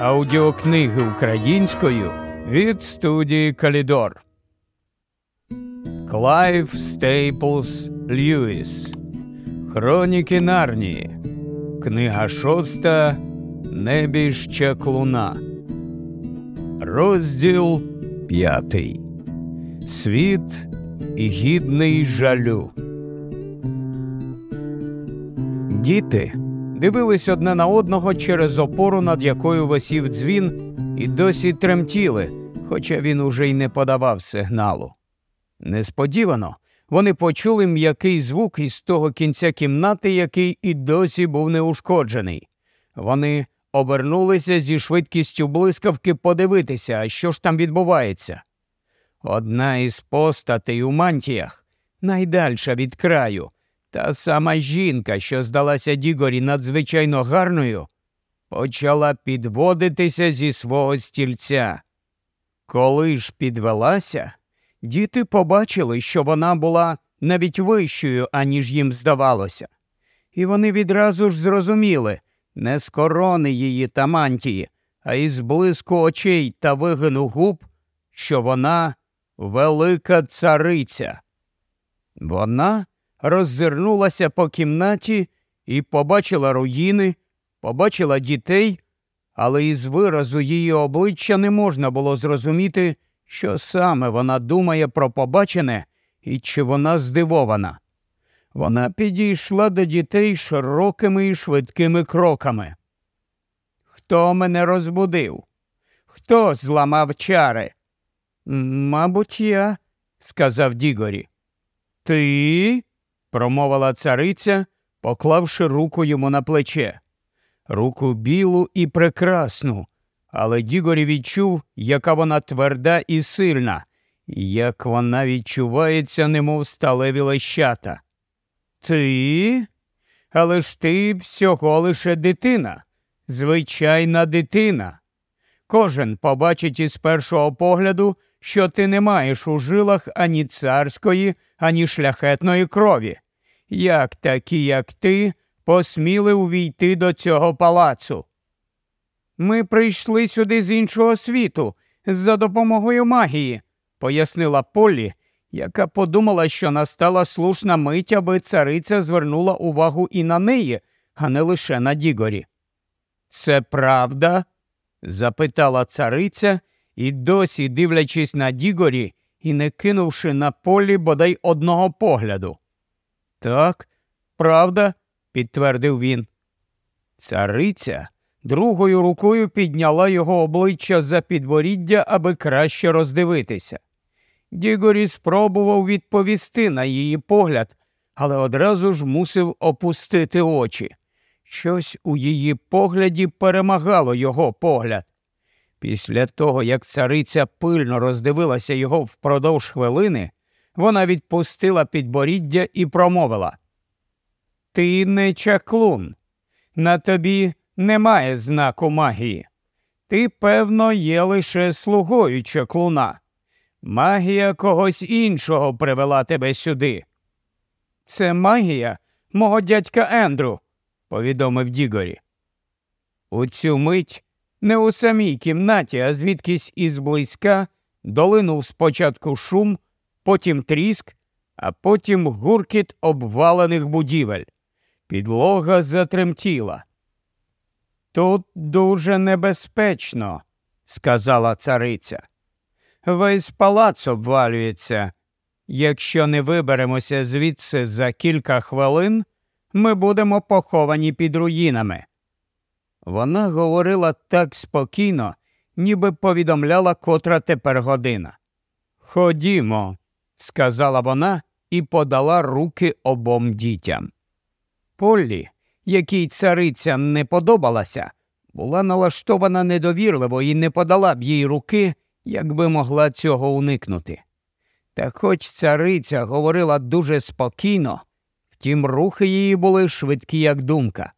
Аудіокниги українською від студії Калідор. Клайв Стейплс Льюіс. Хроніки Нарнії. Книга шоста. Небіж чаклуна. Розділ п'ятий. Світ гідний жалю. Діти дивились одне на одного через опору, над якою висів дзвін, і досі тремтіли, хоча він уже й не подавав сигналу. Несподівано вони почули м'який звук із того кінця кімнати, який і досі був неушкоджений. Вони обернулися зі швидкістю блискавки подивитися, що ж там відбувається. Одна із постатей у мантіях, найдальша від краю, та сама жінка, що здалася Дігорі надзвичайно гарною, почала підводитися зі свого стільця. Коли ж підвелася, діти побачили, що вона була навіть вищою, аніж їм здавалося, і вони відразу ж зрозуміли не з корони її та мантії, а із блиску очей та вигину губ, що вона велика цариця. Вона роззирнулася по кімнаті і побачила руїни, побачила дітей, але із виразу її обличчя не можна було зрозуміти, що саме вона думає про побачене і чи вона здивована. Вона підійшла до дітей широкими і швидкими кроками. Хто мене розбудив? Хто зламав чари? Мабуть, я, сказав Дігорі. Ти? Промовила цариця, поклавши руку йому на плече. Руку білу і прекрасну, але Дігорі відчув, яка вона тверда і сильна, як вона відчувається, немов сталеві лещата. Ти? Але ж ти всього лише дитина, звичайна дитина. Кожен побачить із першого погляду, що ти не маєш у жилах ані царської, ані шляхетної крові. Як такі, як ти, посміли увійти до цього палацу? Ми прийшли сюди з іншого світу за допомогою магії, пояснила Полі, яка подумала, що настала слушна мить, аби цариця звернула увагу і на неї, а не лише на Дігорі. Це правда? запитала цариця і досі, дивлячись на Дігорі і не кинувши на полі бодай одного погляду. Так, правда, підтвердив він. Цариця другою рукою підняла його обличчя за підборіддя, аби краще роздивитися. Дігорі спробував відповісти на її погляд, але одразу ж мусив опустити очі. Щось у її погляді перемагало його погляд. Після того, як цариця пильно роздивилася його впродовж хвилини, вона відпустила підборіддя і промовила Ти не чаклун, на тобі немає знаку магії. Ти, певно, є лише слугою чаклуна. Магія когось іншого привела тебе сюди. Це магія мого дядька Ендрю, повідомив Дігорі. У цю мить не у самій кімнаті, а звідкись ізблизька долинув спочатку шум, потім тріск, а потім гуркіт обвалених будівель. Підлога затремтіла. Тут дуже небезпечно, сказала цариця. Весь палац обвалюється. Якщо не виберемося звідси за кілька хвилин, ми будемо поховані під руїнами. Вона говорила так спокійно, ніби повідомляла котра тепер година. Ходімо, сказала вона і подала руки обом дітям. Поллі, якій цариця не подобалася, була налаштована недовірливо і не подала б їй руки, якби могла цього уникнути. Та хоч цариця говорила дуже спокійно, втім рухи її були швидкі, як думка.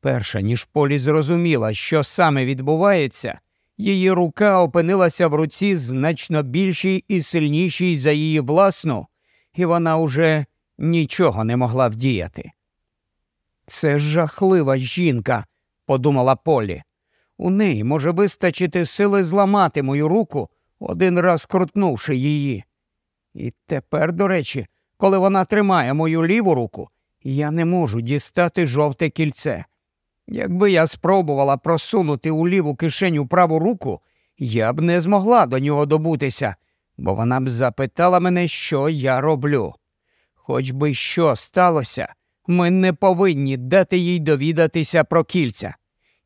Перша ніж Полі зрозуміла, що саме відбувається, її рука опинилася в руці значно більшій і сильнішій за її власну, і вона уже нічого не могла вдіяти. Це жахлива жінка, подумала Полі. У неї може вистачити сили зламати мою руку, один раз крутнувши її. І тепер, до речі, коли вона тримає мою ліву руку, я не можу дістати жовте кільце. Якби я спробувала просунути у ліву кишеню праву руку, я б не змогла до нього добутися, бо вона б запитала мене, що я роблю. Хоч би що сталося, ми не повинні дати їй довідатися про кільця.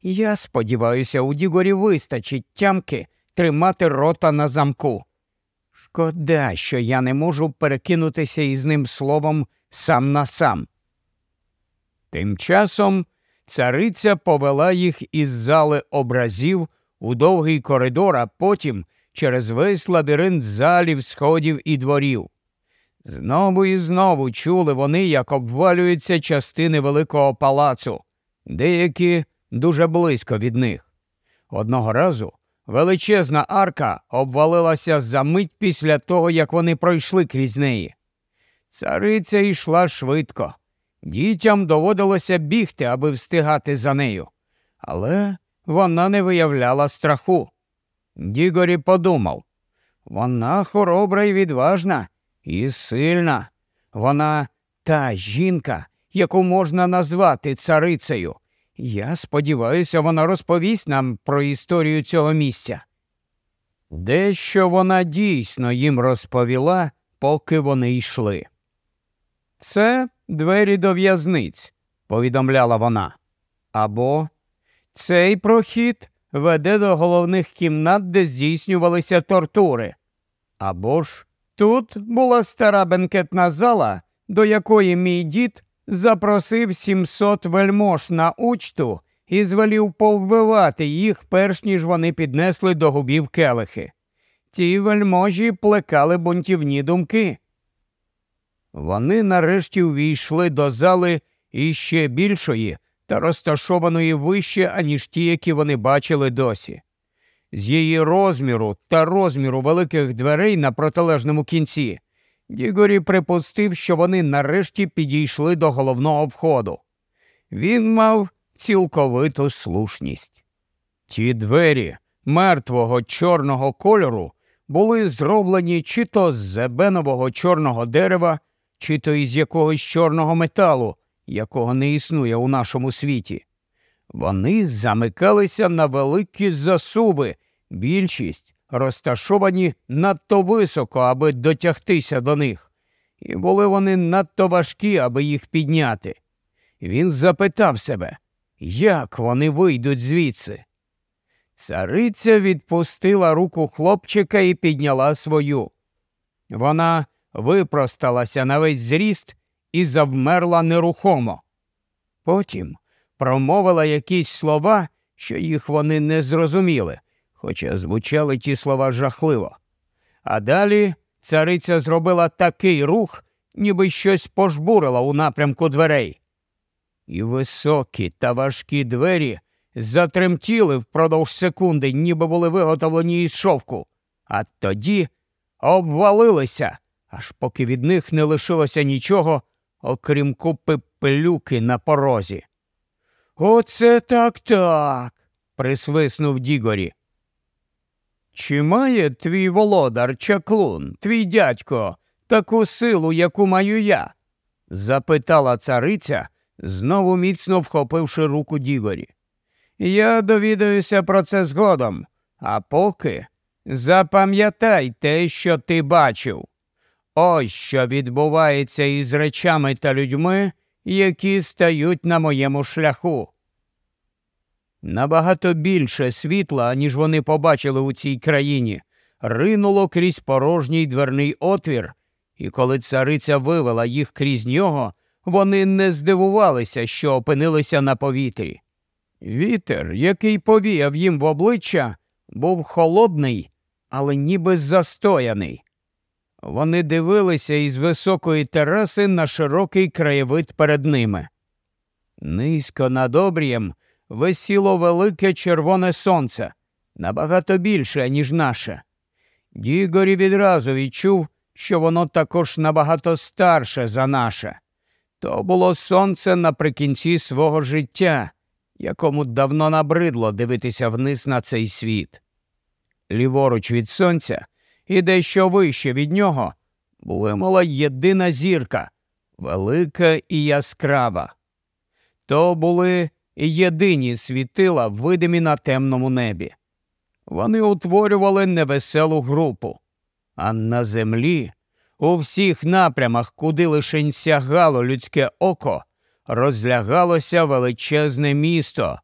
Я сподіваюся, у Дігорі вистачить тямки тримати рота на замку. Шкода, що я не можу перекинутися із ним словом сам на сам. Тим часом цариця повела їх із зали образів у довгий коридор, а потім через весь лабіринт залів, сходів і дворів. Знову і знову чули вони, як обвалюються частини великого палацу, деякі дуже близько від них. Одного разу величезна арка обвалилася за мить після того, як вони пройшли крізь неї. Цариця йшла швидко. Дітям доводилося бігти, аби встигати за нею. Але вона не виявляла страху. Дігорі подумав вона хоробра і відважна, і сильна. Вона та жінка, яку можна назвати царицею. Я сподіваюся, вона розповість нам про історію цього місця. Дещо вона дійсно їм розповіла, поки вони йшли. Це двері до в'язниць, повідомляла вона. Або цей прохід веде до головних кімнат, де здійснювалися тортури. Або ж тут була стара бенкетна зала, до якої мій дід запросив 700 вельмож на учту і звелів повбивати їх, перш ніж вони піднесли до губів келихи. Ті вельможі плекали бунтівні думки. Вони нарешті увійшли до зали іще більшої та розташованої вище, аніж ті, які вони бачили досі. З її розміру та розміру великих дверей на протилежному кінці Дігорі припустив, що вони нарешті підійшли до головного входу. Він мав цілковиту слушність. Ті двері мертвого чорного кольору були зроблені чи то з зебенового чорного дерева, чи то із якогось чорного металу, якого не існує у нашому світі. Вони замикалися на великі засуви, більшість розташовані надто високо, аби дотягтися до них, і були вони надто важкі, аби їх підняти. Він запитав себе, як вони вийдуть звідси. Цариця відпустила руку хлопчика і підняла свою. Вона випросталася на весь зріст і завмерла нерухомо. Потім промовила якісь слова, що їх вони не зрозуміли, хоча звучали ті слова жахливо. А далі цариця зробила такий рух, ніби щось пожбурила у напрямку дверей. І високі та важкі двері затремтіли впродовж секунди, ніби були виготовлені із шовку, а тоді обвалилися, аж поки від них не лишилося нічого, окрім купи пилюки на порозі. Оце так так. присвиснув Дігорі. Чи має твій володар чаклун, твій дядько, таку силу, яку маю я? запитала цариця, знову міцно вхопивши руку Дігорі. Я довідаюся про це згодом, а поки запам'ятай те, що ти бачив. Ось що відбувається із речами та людьми, які стають на моєму шляху. Набагато більше світла, ніж вони побачили у цій країні, ринуло крізь порожній дверний отвір, і коли цариця вивела їх крізь нього, вони не здивувалися, що опинилися на повітрі. Вітер, який повіяв їм в обличчя, був холодний, але ніби застояний. Вони дивилися із високої тераси на широкий краєвид перед ними. Низько над обрієм висіло велике червоне сонце, набагато більше, ніж наше. Дігорі відразу відчув, що воно також набагато старше за наше. То було сонце наприкінці свого життя, якому давно набридло дивитися вниз на цей світ. Ліворуч від сонця і дещо вище від нього блимала єдина зірка, велика і яскрава. То були єдині світила, видимі на темному небі. Вони утворювали невеселу групу, а на землі, у всіх напрямах, куди лишень сягало людське око, розлягалося величезне місто,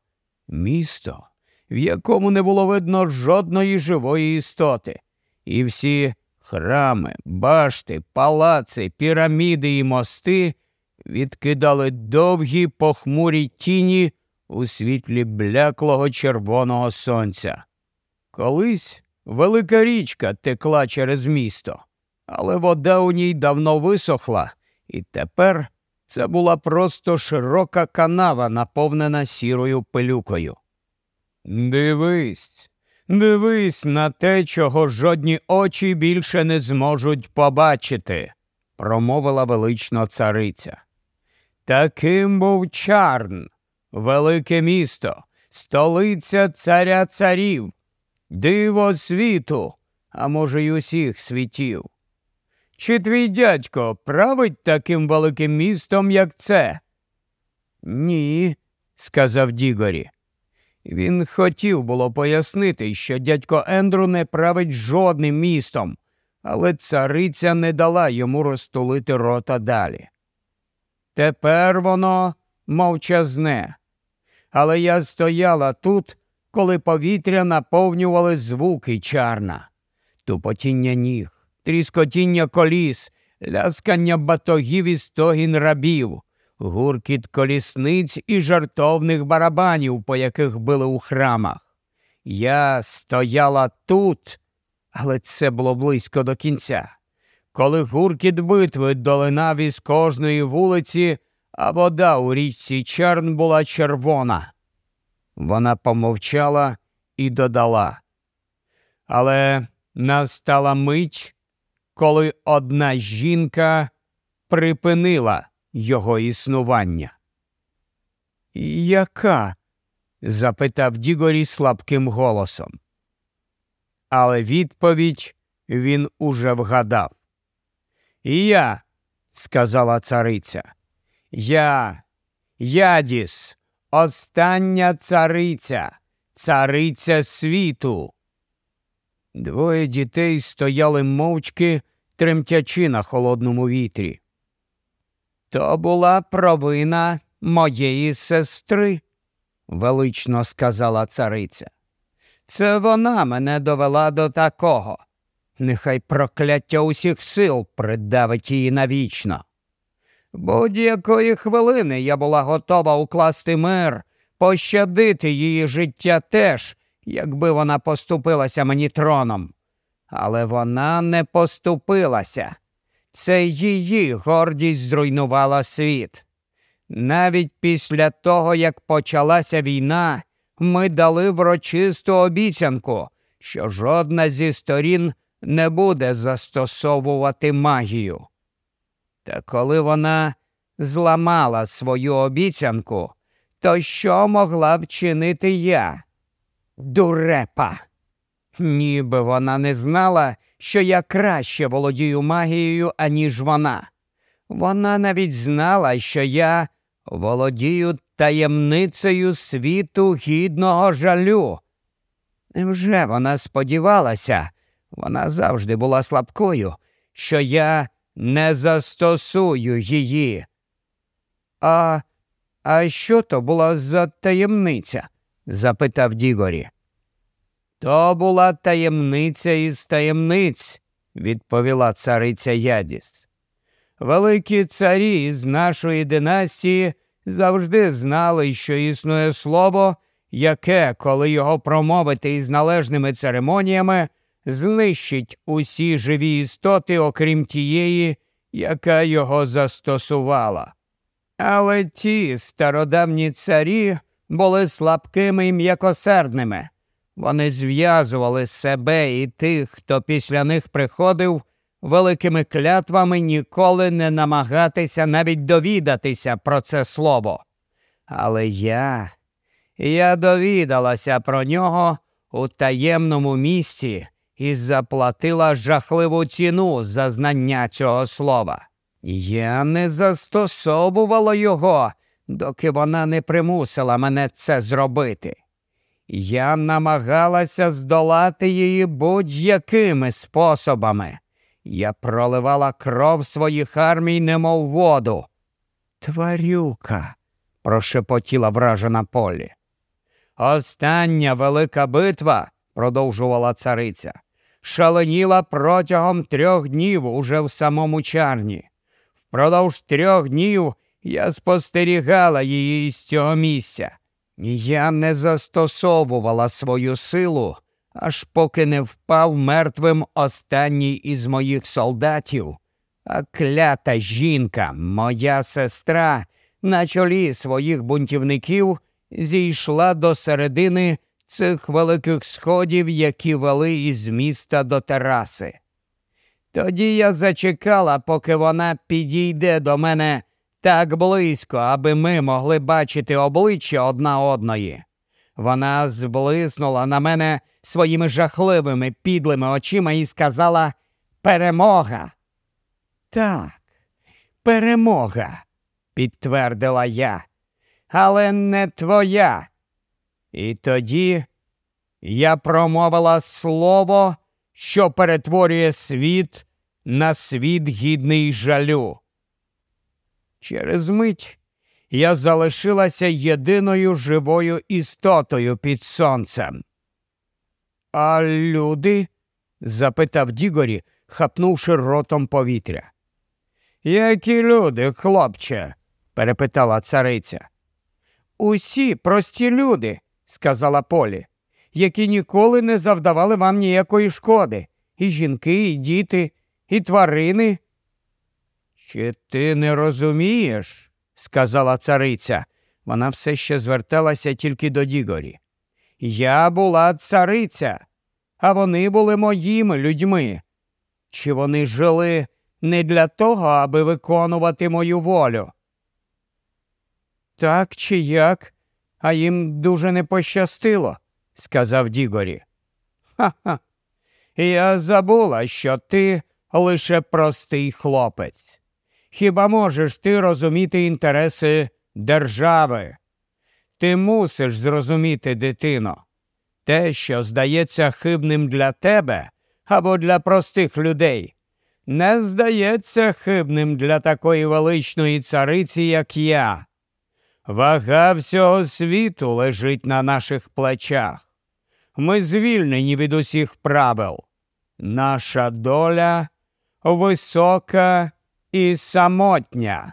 місто, в якому не було видно жодної живої істоти, і всі храми, башти, палаци, піраміди і мости відкидали довгі похмурі тіні у світлі бляклого червоного сонця. Колись велика річка текла через місто, але вода у ній давно висохла, і тепер це була просто широка канава, наповнена сірою пилюкою. Дивись, дивись на те, чого жодні очі більше не зможуть побачити, промовила велично цариця. Таким був чарн, велике місто, столиця царя царів, диво світу, а може, й усіх світів. Чи твій дядько править таким великим містом, як це? Ні, сказав Дігорі. Він хотів було пояснити, що дядько Ендру не править жодним містом, але цариця не дала йому розтулити рота далі. Тепер воно мовчазне. Але я стояла тут, коли повітря наповнювали звуки чарна, тупотіння ніг, тріскотіння коліс, ляскання батогів і стогін рабів, гуркіт колісниць і жартовних барабанів, по яких били у храмах. Я стояла тут, але це було близько до кінця. Коли гуркіт битви долинав із кожної вулиці, а вода у річці Черн була червона. Вона помовчала і додала. Але настала мить, коли одна жінка припинила його існування. Яка? запитав Дігорі слабким голосом. Але відповідь він уже вгадав. Я, сказала цариця, я, ядіс, остання цариця, цариця світу. Двоє дітей стояли мовчки, тремтячи на холодному вітрі. То була провина моєї сестри, велично сказала цариця. Це вона мене довела до такого. Нехай прокляття усіх сил придавить її навічно. Будь-якої хвилини я була готова укласти мир, пощадити її життя теж, якби вона поступилася мені троном. Але вона не поступилася. Це її гордість зруйнувала світ. Навіть після того, як почалася війна, ми дали врочисту обіцянку, що жодна зі сторін не буде застосовувати магію. Та коли вона зламала свою обіцянку, то що могла вчинити я? Дурепа. Ніби вона не знала, що я краще володію магією, аніж вона. Вона навіть знала, що я володію таємницею світу гідного жалю. Невже вона сподівалася, вона завжди була слабкою, що я не застосую її. А а що то була за таємниця? запитав Дігорі. То була таємниця із таємниць, відповіла цариця Ядіс. Великі царі з нашої династії завжди знали, що існує слово, яке, коли його промовити із належними церемоніями, знищить усі живі істоти, окрім тієї, яка його застосувала. Але ті стародавні царі були слабкими і м'якосердними. Вони зв'язували себе і тих, хто після них приходив, великими клятвами ніколи не намагатися навіть довідатися про це слово. Але я, Я довідалася про нього у таємному місці і заплатила жахливу ціну за знання цього слова. Я не застосовувала його, доки вона не примусила мене це зробити. Я намагалася здолати її будь-якими способами. Я проливала кров своїх армій, немов воду. Тварюка, прошепотіла вражена Полі. Остання велика битва, продовжувала цариця, шаленіла протягом трьох днів уже в самому чарні. Впродовж трьох днів я спостерігала її із цього місця. Я не застосовувала свою силу, аж поки не впав мертвим останній із моїх солдатів, а клята жінка, моя сестра, на чолі своїх бунтівників зійшла до середини цих великих сходів, які вели із міста до тераси. Тоді я зачекала, поки вона підійде до мене так близько, аби ми могли бачити обличчя одна одної. Вона зблиснула на мене своїми жахливими підлими очима і сказала Перемога. Так, перемога, підтвердила я, але не твоя. І тоді я промовила слово, що перетворює світ на світ гідний жалю. Через мить я залишилася єдиною живою істотою під сонцем. А люди? запитав Дігорі, хапнувши ротом повітря. Які люди, хлопче? перепитала цариця. Усі прості люди, сказала Полі, які ніколи не завдавали вам ніякої шкоди. І жінки, і діти, і тварини. Чи ти не розумієш? сказала цариця. Вона все ще зверталася тільки до Дігорі. Я була цариця, а вони були моїми людьми. Чи вони жили не для того, аби виконувати мою волю? Так чи як, а їм дуже не пощастило, сказав Дігорі. Ха ха. Я забула, що ти лише простий хлопець. Хіба можеш ти розуміти інтереси держави? Ти мусиш зрозуміти, дитино, те, що здається хибним для тебе або для простих людей, не здається хибним для такої величної цариці, як я. Вага всього світу лежить на наших плечах. Ми звільнені від усіх правил. Наша доля висока і самотня.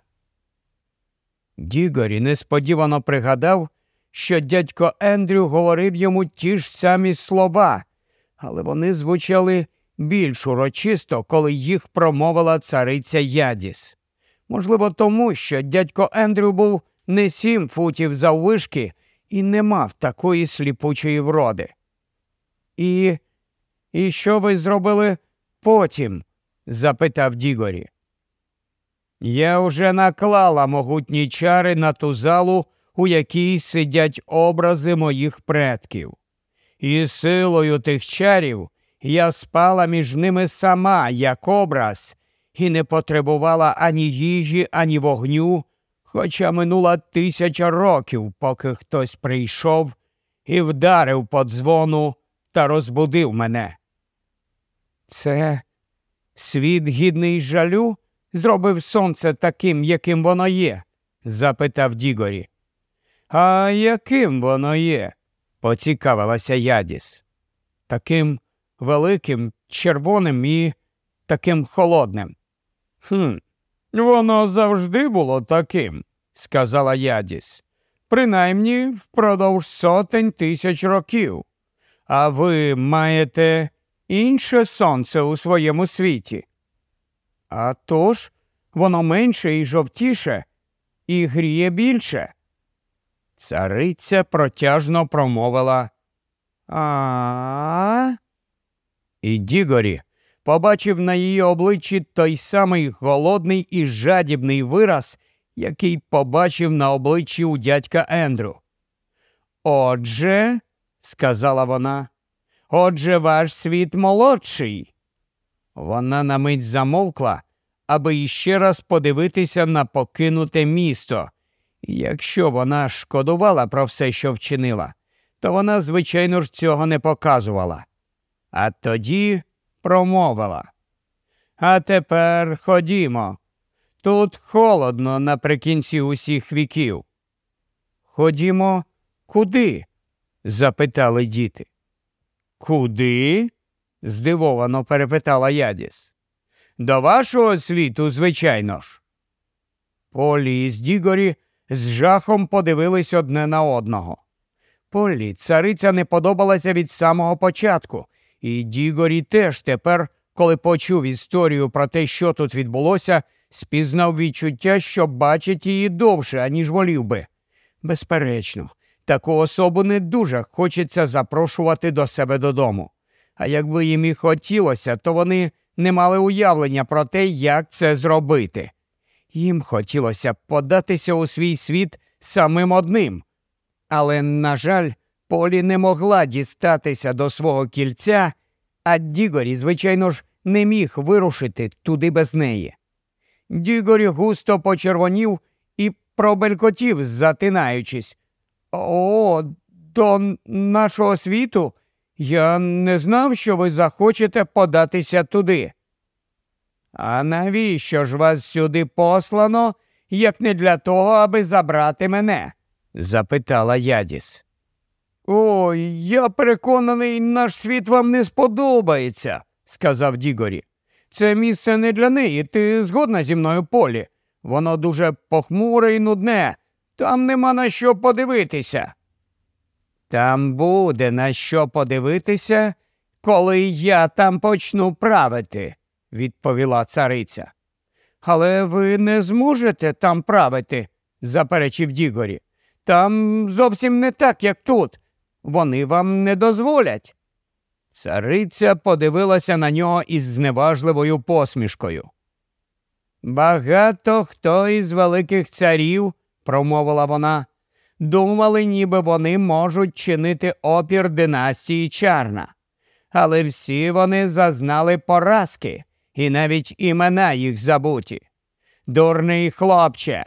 Дігорі несподівано пригадав, що дядько Ендрю говорив йому ті ж самі слова, але вони звучали більш урочисто, коли їх промовила цариця Ядіс. Можливо, тому, що дядько Ендрю був не сім футів заввишки і не мав такої сліпучої вроди. І і що ви зробили потім? запитав Дігорі. Я вже наклала могутні чари на ту залу, у якій сидять образи моїх предків. І силою тих чарів я спала між ними сама, як образ, і не потребувала ані їжі, ані вогню, хоча минула тисяча років, поки хтось прийшов і вдарив по дзвону та розбудив мене. Це світ гідний жалю? Зробив сонце таким, яким воно є? запитав Дігорі. А яким воно є? поцікавилася Ядіс. Таким великим, червоним і таким холодним. «Хм, Воно завжди було таким, сказала Ядіс. Принаймні впродовж сотень тисяч років. А ви маєте інше сонце у своєму світі. А тож, воно менше і жовтіше, і гріє більше. Цариця протяжно промовила А. І Дігорі побачив на її обличчі той самий голодний і жадібний вираз, який побачив на обличчі у дядька Ендрю. Отже, сказала вона, отже, ваш світ молодший. Вона на мить замовкла, аби іще раз подивитися на покинуте місто. Якщо вона шкодувала про все, що вчинила, то вона, звичайно ж, цього не показувала. А тоді промовила. А тепер ходімо. Тут холодно наприкінці усіх віків. Ходімо, куди? запитали діти. Куди? здивовано перепитала Ядіс. До вашого світу, звичайно ж. Полі і Дігорі з жахом подивились одне на одного. Полі цариця не подобалася від самого початку, і Дігорі теж тепер, коли почув історію про те, що тут відбулося, спізнав відчуття, що бачить її довше, аніж волів би. Безперечно, таку особу не дуже хочеться запрошувати до себе додому. А якби їм і хотілося, то вони не мали уявлення про те, як це зробити. Їм хотілося податися у свій світ самим одним. Але, на жаль, Полі не могла дістатися до свого кільця, а Дігорі, звичайно ж, не міг вирушити туди без неї. Дігорі густо почервонів і пробелькотів, затинаючись. О, до нашого світу. Я не знав, що ви захочете податися туди. А навіщо ж вас сюди послано, як не для того, аби забрати мене? запитала Ядіс. Ой, я переконаний, наш світ вам не сподобається, сказав Дігорі. Це місце не для неї, ти згодна зі мною полі. Воно дуже похмуре і нудне, там нема на що подивитися. Там буде на що подивитися, коли я там почну правити, відповіла цариця. Але ви не зможете там правити, заперечив Дігорі. Там зовсім не так, як тут. Вони вам не дозволять. Цариця подивилася на нього із зневажливою посмішкою. Багато хто із великих царів, промовила вона, думали, ніби вони можуть чинити опір династії Чарна. Але всі вони зазнали поразки, і навіть імена їх забуті. Дурний хлопче,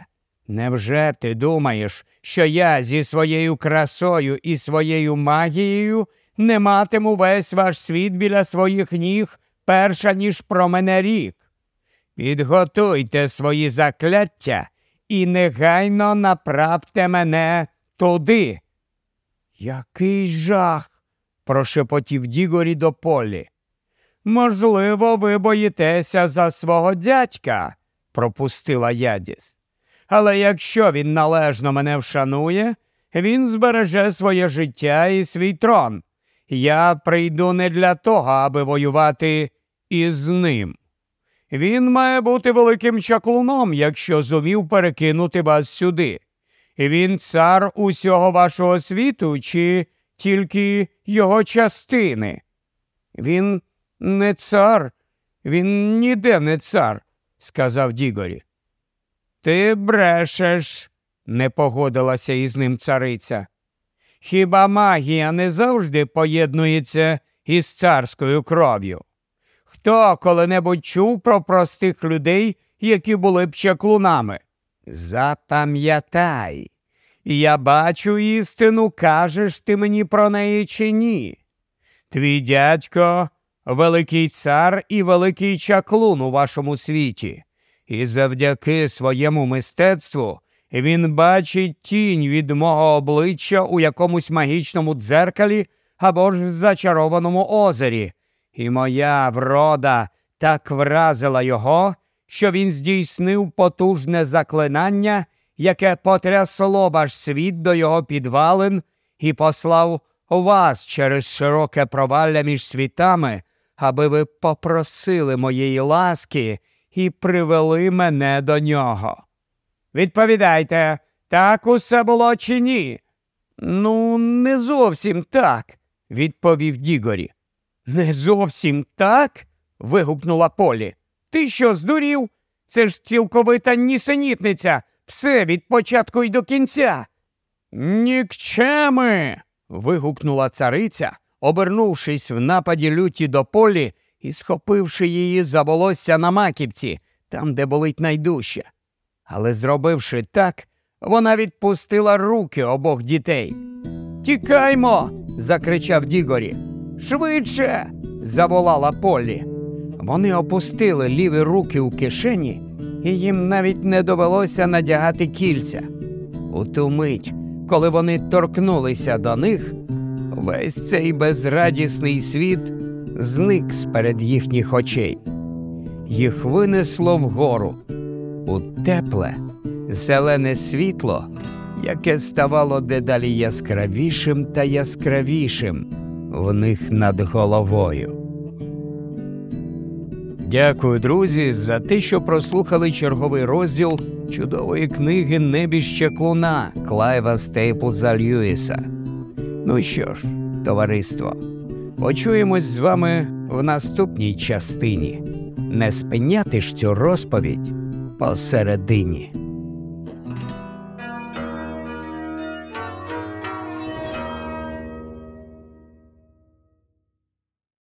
невже ти думаєш, що я зі своєю красою і своєю магією не матиму весь ваш світ біля своїх ніг, перша ніж про мене рік? Підготуйте свої закляття і негайно направте мене туди. Який жах. прошепотів Дігорі до полі. Можливо, ви боїтеся за свого дядька, пропустила ядіс. Але якщо він належно мене вшанує, він збереже своє життя і свій трон. Я прийду не для того, аби воювати із ним. Він має бути великим чаклуном, якщо зумів перекинути вас сюди. Він цар усього вашого світу чи тільки його частини. Він не цар, він ніде не цар, сказав Дігорі. Ти брешеш, не погодилася із ним цариця. Хіба магія не завжди поєднується із царською кров'ю? Хто коли-небудь чув про простих людей, які були б чаклунами? Запам'ятай, я бачу істину, кажеш ти мені про неї чи ні. Твій дядько великий цар і великий чаклун у вашому світі, і завдяки своєму мистецтву він бачить тінь від мого обличчя у якомусь магічному дзеркалі або ж в зачарованому озері. І моя врода так вразила його, що він здійснив потужне заклинання, яке потрясло ваш світ до його підвалин і послав вас через широке провалля між світами, аби ви попросили моєї ласки і привели мене до нього. Відповідайте, так усе було чи ні? Ну, не зовсім так, відповів Дігорі. Не зовсім так. вигукнула Полі. Ти що, здурів? Це ж цілковита нісенітниця, все від початку й до кінця. Нікчеми. вигукнула цариця, обернувшись в нападі люті до полі і схопивши її за волосся на маківці, там, де болить найдужче. Але, зробивши так, вона відпустила руки обох дітей. Тікаймо. закричав Дігорі. Швидше. заволала Полі. Вони опустили ліві руки у кишені, і їм навіть не довелося надягати кільця. У ту мить, коли вони торкнулися до них, весь цей безрадісний світ зник сперед їхніх очей. Їх винесло вгору у тепле, зелене світло, яке ставало дедалі яскравішим та яскравішим в них над головою. Дякую, друзі, за те, що прослухали черговий розділ чудової книги Небіще клуна Клайва Стейплза Льюіса. Ну що ж, товариство, почуємось з вами в наступній частині. Не спиняти ж цю розповідь посередині.